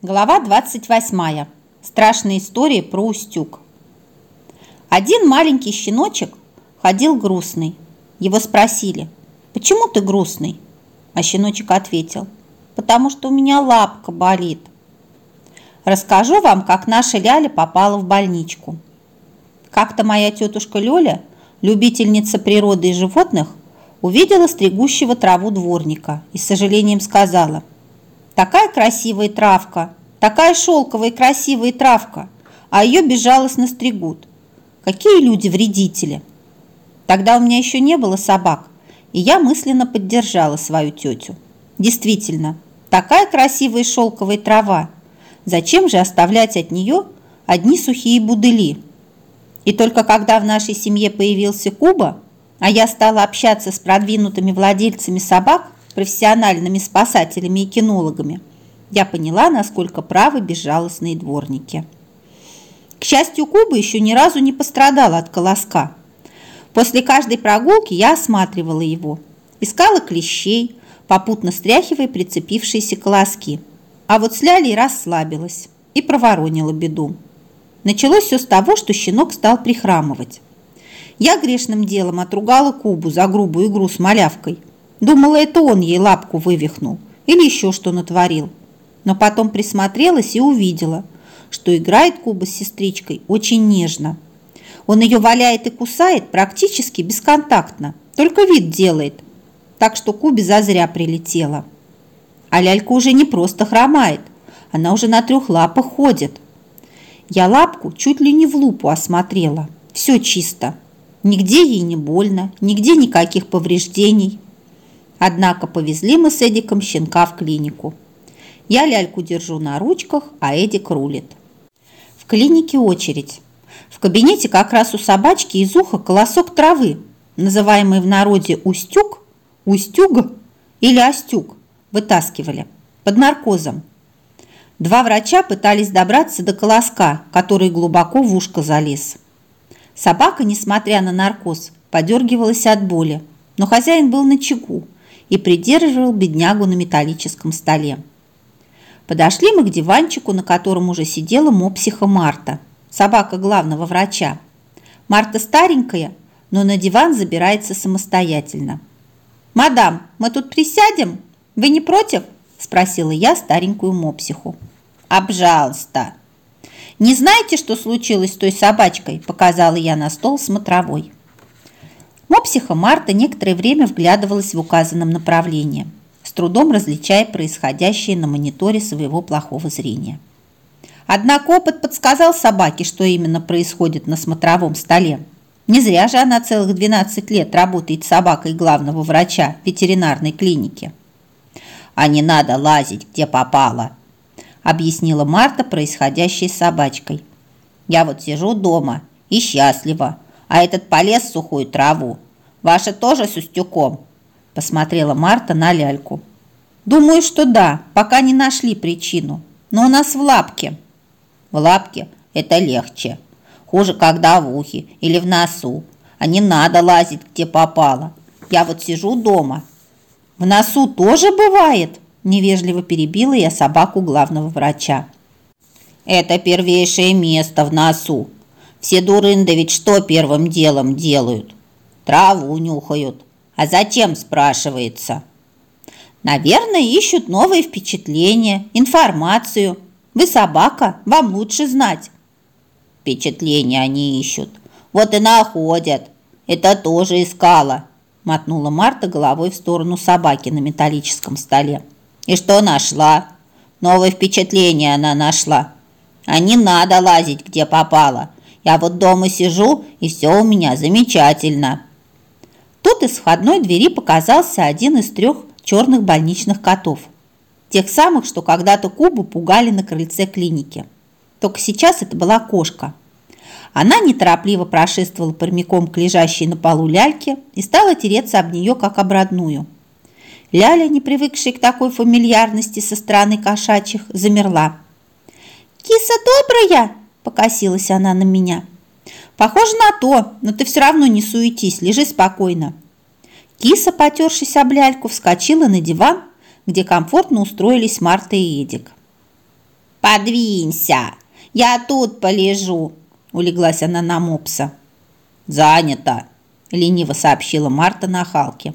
Глава 28. Страшная история про Устюг. Один маленький щеночек ходил грустный. Его спросили, почему ты грустный? А щеночек ответил, потому что у меня лапка болит. Расскажу вам, как наша Ляля попала в больничку. Как-то моя тетушка Лёля, любительница природы и животных, увидела стригущего траву дворника и с сожалением сказала – Такая красивая травка, такая шелковая красивая травка, а ее безжалостно стригут. Какие люди вредители! Тогда у меня еще не было собак, и я мысленно поддержала свою тетю. Действительно, такая красивая шелковая трава. Зачем же оставлять от нее одни сухие будыли? И только когда в нашей семье появился Куба, а я стала общаться с продвинутыми владельцами собак, профессиональными спасателями и кинологами, я поняла, насколько правы безжалостные дворники. К счастью, Куба еще ни разу не пострадала от колоска. После каждой прогулки я осматривала его, искала клещей, попутно стряхивая прицепившиеся колоски. А вот с Лялей расслабилась и проворонила беду. Началось все с того, что щенок стал прихрамывать. Я грешным делом отругала Кубу за грубую игру с малявкой, Думала, это он ей лапку вывихнул или еще что натворил. Но потом присмотрелась и увидела, что играет Куба с сестричкой очень нежно. Он ее валяет и кусает практически бесконтактно, только вид делает. Так что Кубе зазря прилетела. А лялька уже не просто хромает, она уже на трех лапах ходит. Я лапку чуть ли не в лупу осмотрела. Все чисто. Нигде ей не больно, нигде никаких повреждений. Однако повезли мы с Эдиком щенка в клинику. Я ляльку держу на ручках, а Эдик рулит. В клинике очередь. В кабинете как раз у собачки из уха колосок травы, называемый в народе устюг, устюг или остюг, вытаскивали под наркозом. Два врача пытались добраться до колоска, который глубоко в ушко залез. Собака, несмотря на наркоз, подергивалась от боли, но хозяин был на чеку и придерживал беднягу на металлическом столе. Подошли мы к диванчику, на котором уже сидела мопсиха Марта, собака главного врача. Марта старенькая, но на диван забирается самостоятельно. «Мадам, мы тут присядем? Вы не против?» – спросила я старенькую мопсиху. «Обжалуйста!» «Не знаете, что случилось с той собачкой?» – показала я на стол смотровой. Мопсиха Марта некоторое время вглядывалась в указанном направлении, с трудом различая происходящее на мониторе своего плохого зрения. Однако опыт подсказал собаке, что именно происходит на смотровом столе. Не зря же она целых 12 лет работает собакой главного врача ветеринарной клиники. «А не надо лазить, где попало», – объяснила Марта происходящее с собачкой. «Я вот сижу дома и счастлива, а этот полез в сухую траву. Ваша тоже с устюком?» Посмотрела Марта на ляльку. «Думаю, что да, пока не нашли причину. Но у нас в лапке». «В лапке это легче. Хуже, когда в ухе или в носу. А не надо лазить, где попало. Я вот сижу дома». «В носу тоже бывает?» Невежливо перебила я собаку главного врача. «Это первейшее место в носу», все дурында ведь что первым делом делают? Траву нюхают. А зачем, спрашивается? Наверное, ищут новые впечатления, информацию. Вы собака, вам лучше знать. Впечатления они ищут. Вот и находят. Это тоже искала. Мотнула Марта головой в сторону собаки на металлическом столе. И что нашла? Новое впечатление она нашла. А не надо лазить, где попало. Я вот дома сижу, и все у меня замечательно». Тут из входной двери показался один из трех черных больничных котов. Тех самых, что когда-то Кубу пугали на крыльце клиники. Только сейчас это была кошка. Она неторопливо прошествовала прямиком к лежащей на полу ляльке и стала тереться об нее, как об родную. Ляля, не привыкшая к такой фамильярности со стороны кошачьих, замерла. «Киса добрая!» Покосилась она на меня. Похоже на то, но ты все равно не суетись, лежи спокойно. Киса, потершись об ляльку, вскочила на диван, где комфортно устроились Марта и Эдик. «Подвинься! Я тут полежу!» – улеглась она на мопса. «Занято!» – лениво сообщила Марта на Халке.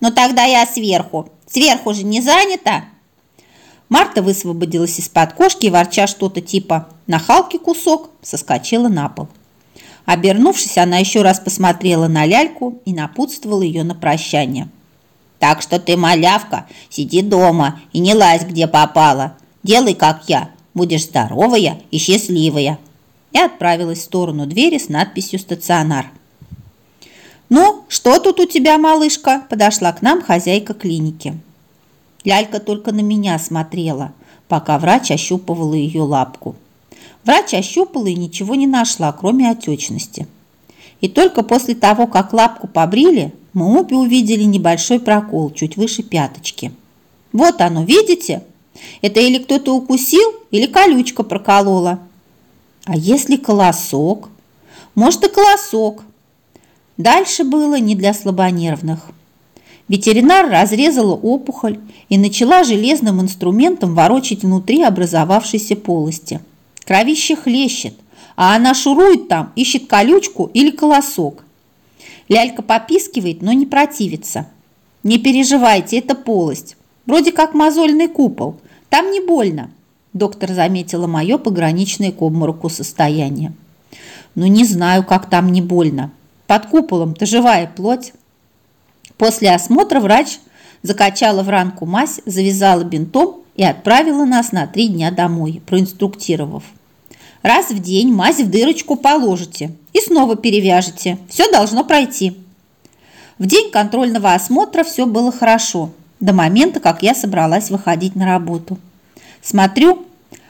«Ну тогда я сверху. Сверху же не занято!» Марта высвободилась из-под кошки и, ворча что-то типа «на Халке кусок», соскочила на пол. Обернувшись, она еще раз посмотрела на ляльку и напутствовала ее на прощание. «Так что ты, малявка, сиди дома и не лазь, где попала. Делай, как я, будешь здоровая и счастливая». И отправилась в сторону двери с надписью «Стационар». «Ну, что тут у тебя, малышка?» – подошла к нам хозяйка клиники. Лялька только на меня смотрела, пока врач ощупывала ее лапку. Врач ощупала и ничего не нашла, кроме отечности. И только после того, как лапку побрили, мы обе увидели небольшой прокол чуть выше пяточки. Вот оно, видите? Это или кто-то укусил, или колючка проколола. А если колосок? Может и колосок. Дальше было не для слабонервных. Ветеринар разрезала опухоль и начала железным инструментом ворочать внутри образовавшейся полости – Кровище хлещет, а она шурует там, ищет колючку или колосок. Лялька попискивает, но не противится. Не переживайте, это полость. Вроде как мозольный купол. Там не больно. Доктор заметила мое пограничное к обмороку состояние. Ну, не знаю, как там не больно. Под куполом-то живая плоть. После осмотра врач закачала в ранку мазь, завязала бинтом и отправила нас на три дня домой, проинструктировав. Раз в день мазь в дырочку положите и снова перевяжете. Все должно пройти. В день контрольного осмотра все было хорошо, до момента, как я собралась выходить на работу. Смотрю,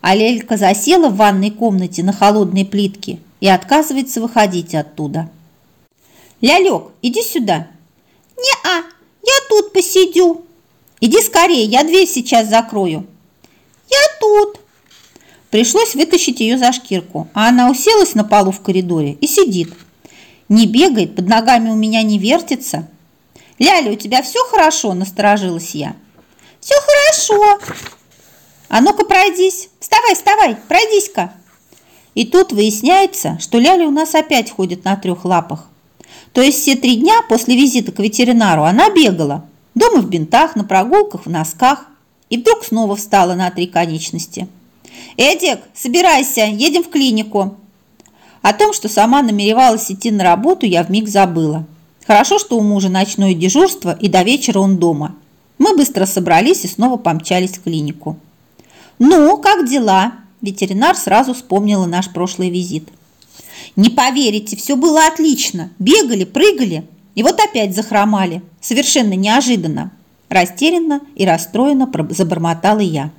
а Лелька засела в ванной комнате на холодной плитке и отказывается выходить оттуда. «Лялек, иди сюда!» «Не-а, я тут посидю!» «Иди скорее, я дверь сейчас закрою». «Я тут». Пришлось вытащить ее за шкирку, а она уселась на полу в коридоре и сидит. Не бегает, под ногами у меня не вертится. «Ляля, у тебя все хорошо?» – насторожилась я. «Все хорошо». «А ну-ка пройдись. Вставай, вставай, пройдись-ка». И тут выясняется, что Ляля у нас опять ходит на трех лапах. То есть все три дня после визита к ветеринару она бегала, Дома в бинтах, на прогулках, в носках. И вдруг снова встала на три конечности. «Эдик, собирайся, едем в клинику!» О том, что сама намеревалась идти на работу, я вмиг забыла. Хорошо, что у мужа ночное дежурство, и до вечера он дома. Мы быстро собрались и снова помчались в клинику. «Ну, как дела?» Ветеринар сразу вспомнила наш прошлый визит. «Не поверите, все было отлично. Бегали, прыгали. И вот опять захромали, совершенно неожиданно. Растерянно и расстроенно забормотала я.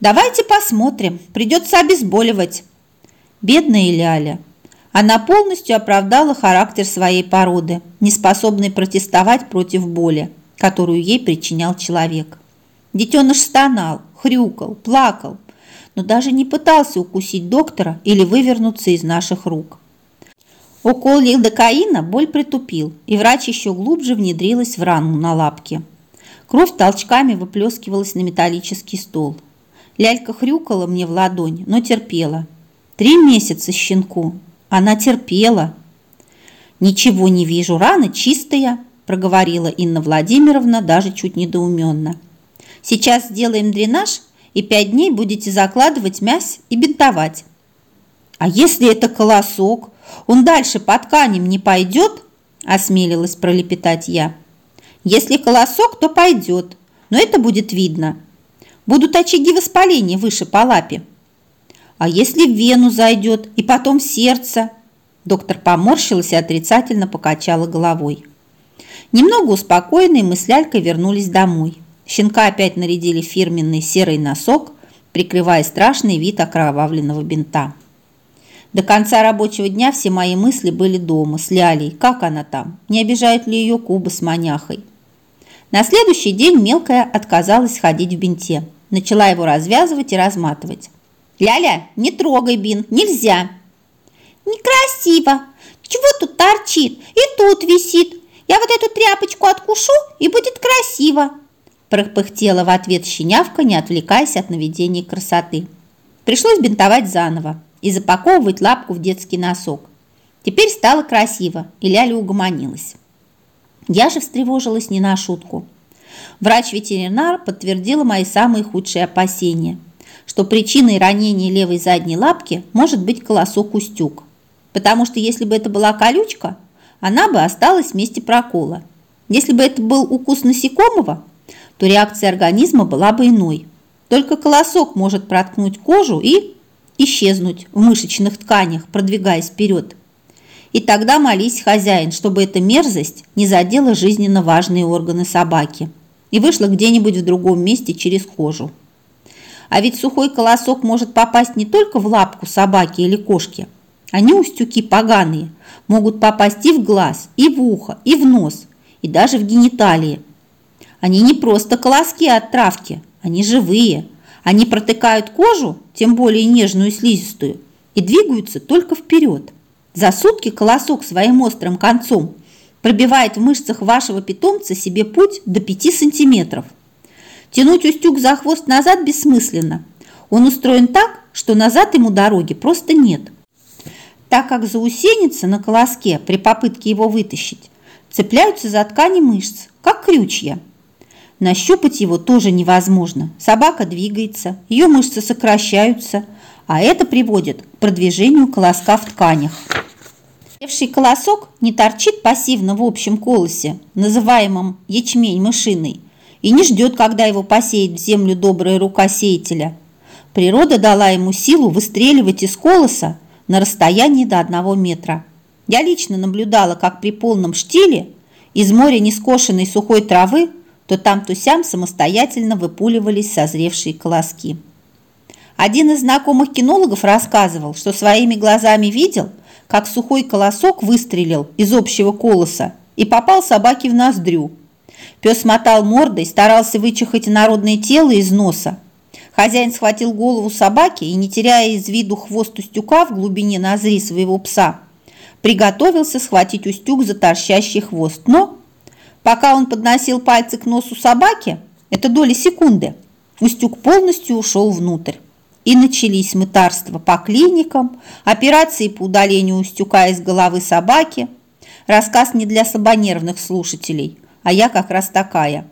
«Давайте посмотрим, придется обезболивать». Бедная Ляля. Она полностью оправдала характер своей породы, не способной протестовать против боли, которую ей причинял человек. Детеныш стонал, хрюкал, плакал, но даже не пытался укусить доктора или вывернуться из наших рук. Укол лидокаина боль притупил, и врач еще глубже внедрилась в рану на лапке. Кровь толчками выплескивалась на металлический стол. Лялька хрюкала мне в ладонь, но терпела. Три месяца щенку. Она терпела. «Ничего не вижу, рана чистая», – проговорила Инна Владимировна даже чуть недоуменно. «Сейчас сделаем дренаж, и пять дней будете закладывать мясь и бинтовать». «А если это колосок?» Он дальше по тканям не пойдет?» – осмелилась пролепетать я. «Если колосок, то пойдет, но это будет видно. Будут очаги воспаления выше по лапе. А если в вену зайдет и потом в сердце?» Доктор поморщилась и отрицательно покачала головой. Немного успокоенные мы с Лялькой вернулись домой. Щенка опять нарядили фирменный серый носок, прикрывая страшный вид окровавленного бинта. До конца рабочего дня все мои мысли были дома, с Лялей. Как она там? Не обижает ли ее Куба с маняхой? На следующий день мелкая отказалась ходить в бинте. Начала его развязывать и разматывать. «Ляля, не трогай бинт, нельзя!» «Некрасиво! Чего тут торчит? И тут висит! Я вот эту тряпочку откушу, и будет красиво!» Пропыхтела в ответ щенявка, не отвлекаясь от наведения красоты. Пришлось бинтовать заново и запаковывать лапку в детский носок. Теперь стало красиво, и Ляля угомонилась. Я же встревожилась не на шутку. Врач-ветеринар подтвердила мои самые худшие опасения, что причиной ранения левой задней лапки может быть колосок-устюг. Потому что если бы это была колючка, она бы осталась в месте прокола. Если бы это был укус насекомого, то реакция организма была бы иной. Только колосок может проткнуть кожу и исчезнуть в мышечных тканях, продвигаясь вперед. И тогда молись, хозяин, чтобы эта мерзость не задела жизненно важные органы собаки и вышла где-нибудь в другом месте через кожу. А ведь сухой колосок может попасть не только в лапку собаки или кошки. Они, устюки поганые, могут попасть и в глаз, и в ухо, и в нос, и даже в гениталии. Они не просто колоски от травки, они живые. Они протыкают кожу, тем более нежную слизистую, и двигаются только вперед. За сутки колосок своим острым концом пробивает в мышцах вашего питомца себе путь до 5 сантиметров. Тянуть устюг за хвост назад бессмысленно. Он устроен так, что назад ему дороги просто нет. Так как заусеница на колоске при попытке его вытащить цепляются за ткани мышц, как крючья. Нащупать его тоже невозможно. Собака двигается, ее мышцы сокращаются, а это приводит к продвижению колоска в тканях. Севший колосок не торчит пассивно в общем колосе, называемом ячмень мышиной, и не ждет, когда его посеет в землю добрая рука сеятеля. Природа дала ему силу выстреливать из колоса на расстоянии до одного метра. Я лично наблюдала, как при полном штиле из моря нескошенной сухой травы то там, то сям самостоятельно выпуливались созревшие колоски. Один из знакомых кинологов рассказывал, что своими глазами видел, как сухой колосок выстрелил из общего колоса и попал собаке в ноздрю. Пес мотал мордой, старался вычихать народное тело из носа. Хозяин схватил голову собаки и, не теряя из виду хвост устюка в глубине ноздри своего пса, приготовился схватить устюг за торчащий хвост. Но, пока он подносил пальцы к носу собаки, это доли секунды, устюг полностью ушел внутрь. И начались мытарства по клиникам, операции по удалению устюка из головы собаки. Рассказ не для слабонервных слушателей, а я как раз такая.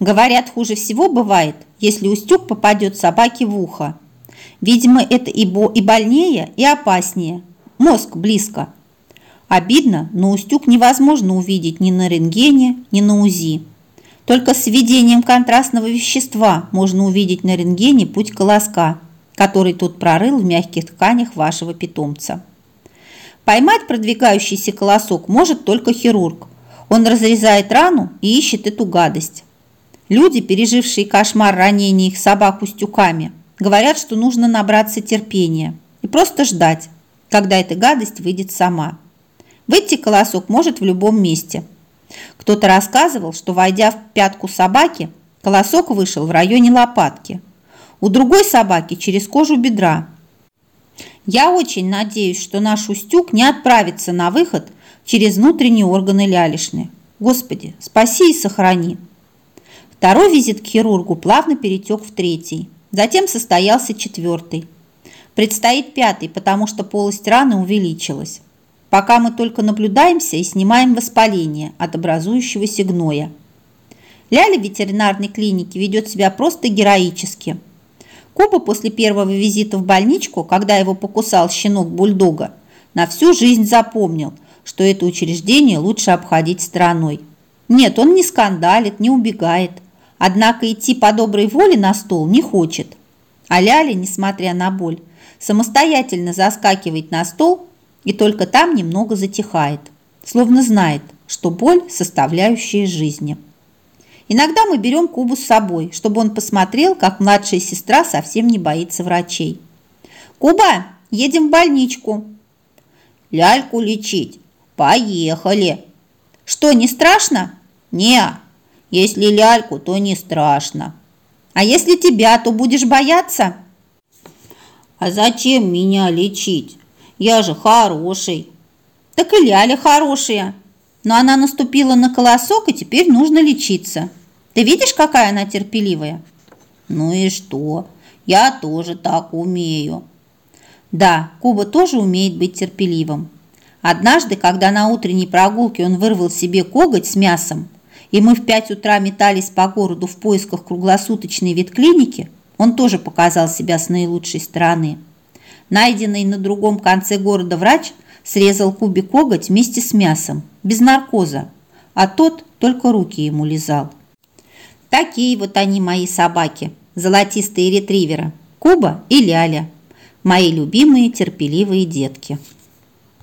Говорят, хуже всего бывает, если устюг попадет собаке в ухо. Видимо, это и, бо и больнее, и опаснее. Мозг близко. Обидно, но устюг невозможно увидеть ни на рентгене, ни на УЗИ. Только с введением контрастного вещества можно увидеть на рентгене путь колоска, который тут прорыл в мягких тканях вашего питомца. Поймать продвигающийся колосок может только хирург. Он разрезает рану и ищет эту гадость. Люди, пережившие кошмар ранения их собак устюками, говорят, что нужно набраться терпения и просто ждать, когда эта гадость выйдет сама. Выйти колосок может в любом месте – кто-то рассказывал, что, войдя в пятку собаки, колосок вышел в районе лопатки. У другой собаки через кожу бедра. Я очень надеюсь, что наш устюг не отправится на выход через внутренние органы лялишны. Господи, спаси и сохрани. Второй визит к хирургу плавно перетек в третий. Затем состоялся четвертый. Предстоит пятый, потому что полость раны увеличилась пока мы только наблюдаемся и снимаем воспаление от образующегося гноя. Ляля в ветеринарной клинике ведет себя просто героически. Куба после первого визита в больничку, когда его покусал щенок бульдога, на всю жизнь запомнил, что это учреждение лучше обходить стороной. Нет, он не скандалит, не убегает, однако идти по доброй воле на стол не хочет. А Ляля, несмотря на боль, самостоятельно заскакивает на стол и только там немного затихает, словно знает, что боль – составляющая жизни. Иногда мы берем Кубу с собой, чтобы он посмотрел, как младшая сестра совсем не боится врачей. «Куба, едем в больничку!» «Ляльку лечить! Поехали!» «Что, не страшно?» «Не, если ляльку, то не страшно!» «А если тебя, то будешь бояться?» «А зачем меня лечить? Я же хороший. Так и Ляля хорошая. Но она наступила на колосок, и теперь нужно лечиться. Ты видишь, какая она терпеливая? Ну и что? Я тоже так умею. Да, Куба тоже умеет быть терпеливым. Однажды, когда на утренней прогулке он вырвал себе коготь с мясом, и мы в пять утра метались по городу в поисках круглосуточной ветклиники, он тоже показал себя с наилучшей стороны. Найденный на другом конце города врач срезал Кубе коготь вместе с мясом, без наркоза, а тот только руки ему лизал. Такие вот они мои собаки, золотистые ретриверы, Куба и Ляля, мои любимые терпеливые детки.